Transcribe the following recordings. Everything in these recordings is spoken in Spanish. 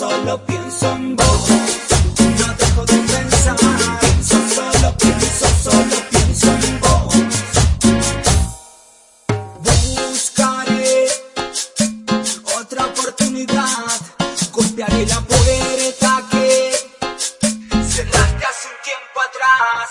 solo pienso en vos. No dejo de pensar, pienso solo, pienso solo, pienso en vos. Buscaré otra oportunidad, golpearé la puerta que cerraste hace un tiempo atrás.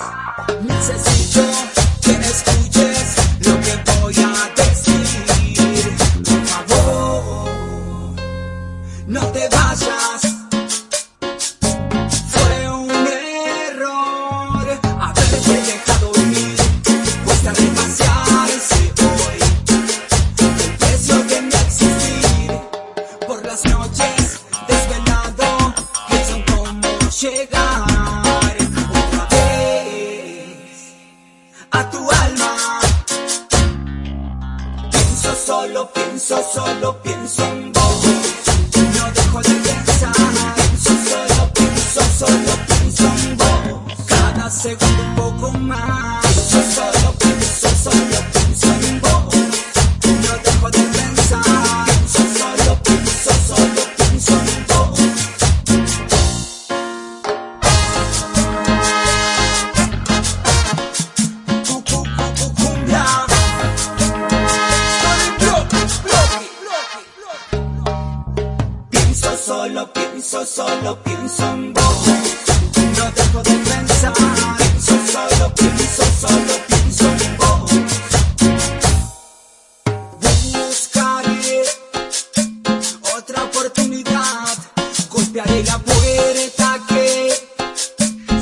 Pienso solo, pienso solo, pienso en vos. Pienso solo, pienso en vos. No dejo de pensar. Pienso solo, pienso solo, pienso en vos. Buscaré otra oportunidad. Golpearé la puerta que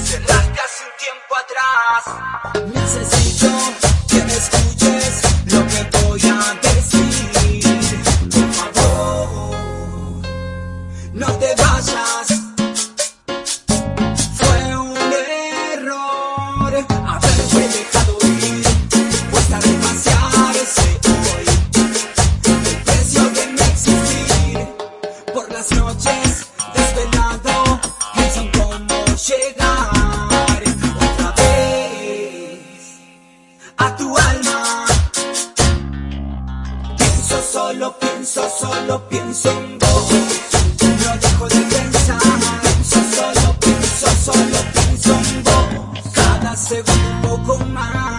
cerraste hace un tiempo atrás. Necesito llegar otra vez a tu alma. Pienso solo, pienso solo, pienso en vos. No dejo de pensar. Pienso solo, pienso solo, pienso en vos. Cada segundo un poco más.